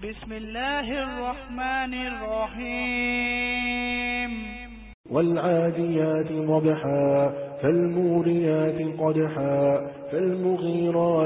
بسم الله الرحمن الرحيم. والعاديات ضبحا فالموريات قدحا.